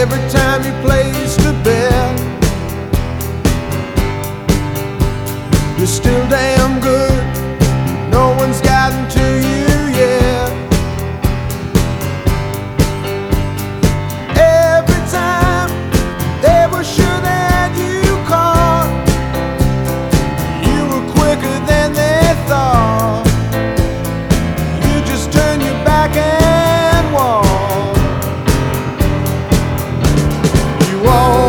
every time you placed You